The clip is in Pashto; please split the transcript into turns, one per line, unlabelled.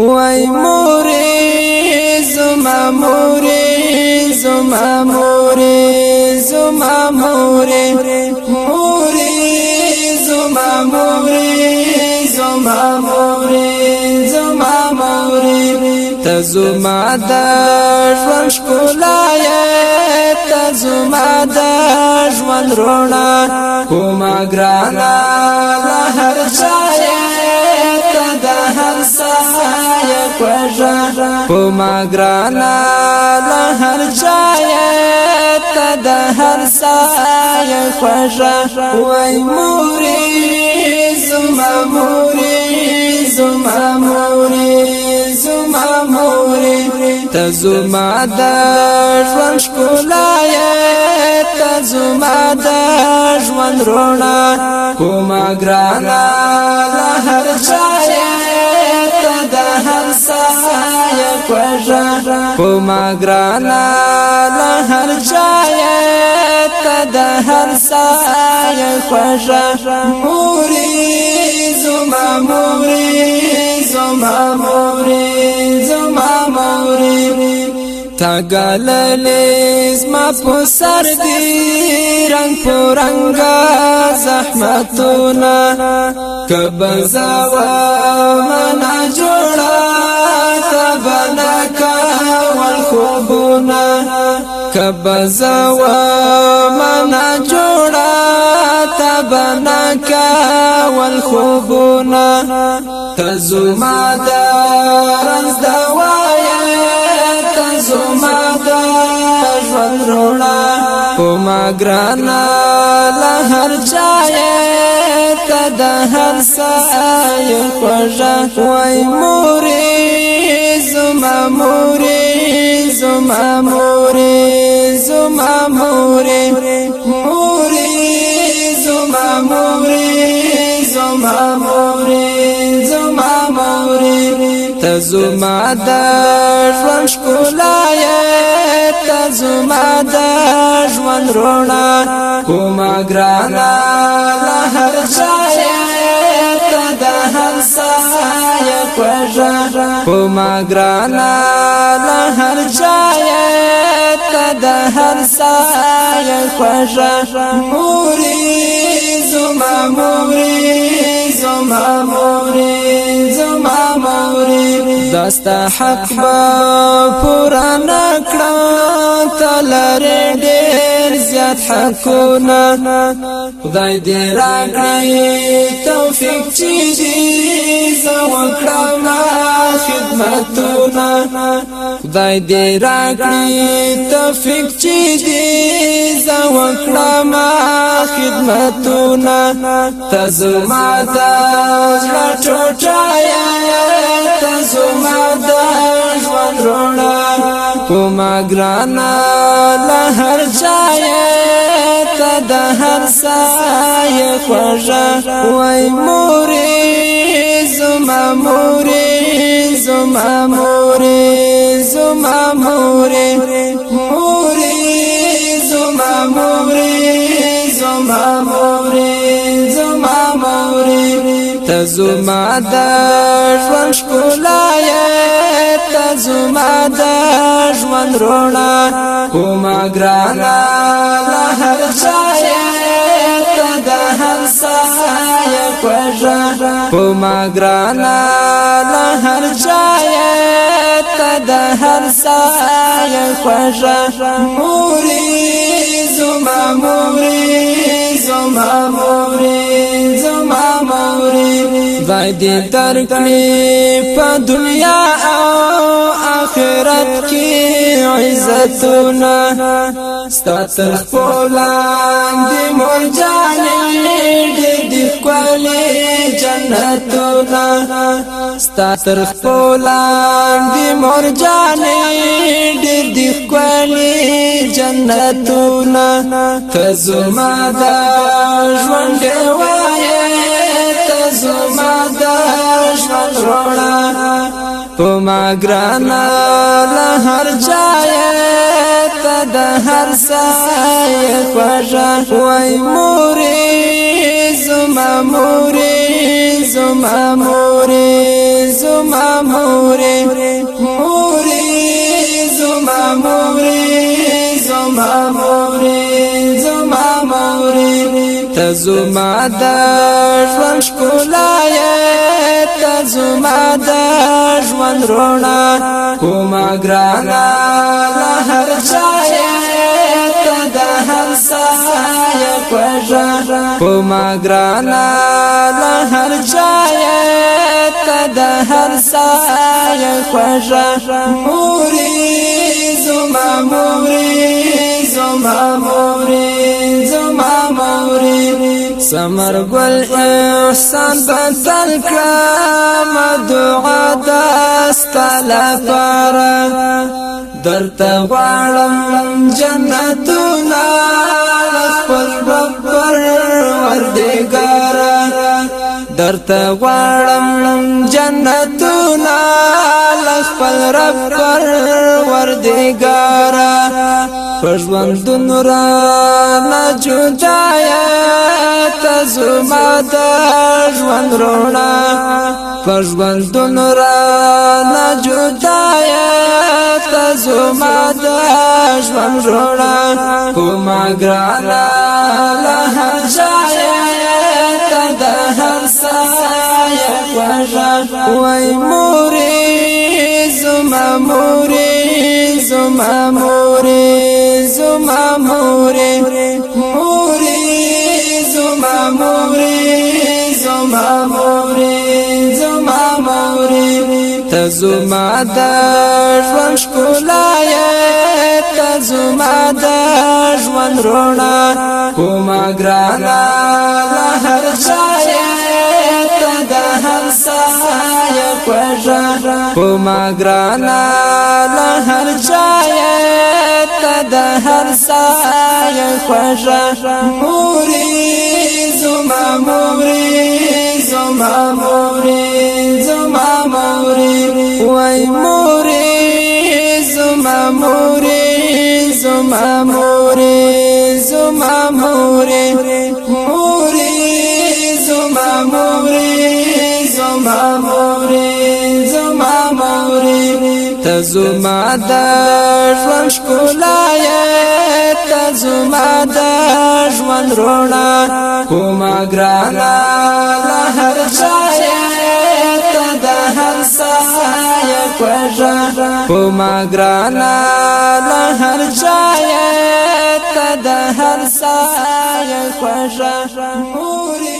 وای مورې زما مورې زما مورې زما مورې مورې زما مورې زما مورې زما مورې ته زما د ژوند ښکلا یې ته زما د ژوند رڼا کومه ګرانه له هر چا خوږه په ما ګرانا له هر ځای ته د هر ځای خوږه وای مورې زما مورې زما مورې زما مورې ته زما د ژوند ښکلا ته زما د ژوند روڼا کومه ګرانا له هر ځای سایه خوږه په ما ګرانه له هر ځایه ته د هر سایه خوږه مورې زما مورې زما مورې زما مورې تا گللی زما په سر دی رنگ په رنگ زحمتونه کبزاوا منا جوړ منا کبزا و منا جوړا تبنا کا والخوبنا تزما درز دوايا تزما درز رونا کوما گرانا لهر چایا د هر سایه خوژه وای مورې زما مور زما مورې زما مورې مورې زما مورې زما مورې زما مورې ته زما د ژوند ښکلا یې ته زما د ژوند روڼا کومه ګرانه له هر ځای سایه خوږه په ما ګرانا له هر چایه ته د هر سایه خوږه مورې زما مورې زما موري زما موري داستا حق با پورا نکړه تلره ډېر زیات حقونه خدای دې راکړي توفیق چې دې زو کړم رحمتونا خدای دې راکړي توفیق چې دې زو کړم خدمتونا تزما دا ټوټایا تزما دا ژوند رونا کوما ګرانا له هر ځای ته د هر ځای خوږه وای مورې زما مورې زما مورې زما مورې مورې زما مورې زما مورې زما مورې ته زما د ژوند ښکلا یې ته زما د ژوند روڼا کومه ګرانه له هر چا خوږه په ما ګرانا له هر چا ته د هر سایه خوږه موري زما موري زما موري زما موري زای دې تر کړې په دنیا او آخرت کی عزتنا ستا تر خپلان دی مور جانې دې دې کولې جنتنا ستا تر خپلان دی مور جانې دې دې کولې جنتنا تزما دا ژوند وایې تزما دا ژوند په ما ګرانا له هر چای ته د هر سای خوښ وای مورې زما مورې زما مورې زما مورې مورې زما مورې زما مورې زما مورې ته زما د ژوند ښکلا زما د ژوند رونا کومه ګرانا له هر ځای ته د همسایه خوږه کومه ګرانا له هر ځای ته د همسایه خوږه موري زما موري زما موري زما موري سمر گل احسان بدل کړم دعا دست لپاره درته غواړم جنتونه خپل رب پروردګار درته غواړم جنتونه خپل رب پر وردګارا پر ژوند نورا نه جدایا تزما د ژوند رونا پر ژوند نورا نه جدایا تزما د ژوند رونا کومه ګرانا له ځایا ته د هر ځای وای مورې موري زما موري موري زما موري زما موري زما موري تزما د ژوند ښکلا یې تزما د ژوند روڼا کومه ګرانه هر ځای کوما گرانا لہر جایا د هر سای خوشا موري زما موري زما موري زما موري وای موري زما موري زما موري زما موري تزما د ژوند ښکلا تزما د ژوند رونا کوما ګرانا هر ځای ته د هر ځای خوږه کوما ګرانا هر ځای ته د هر ځای موري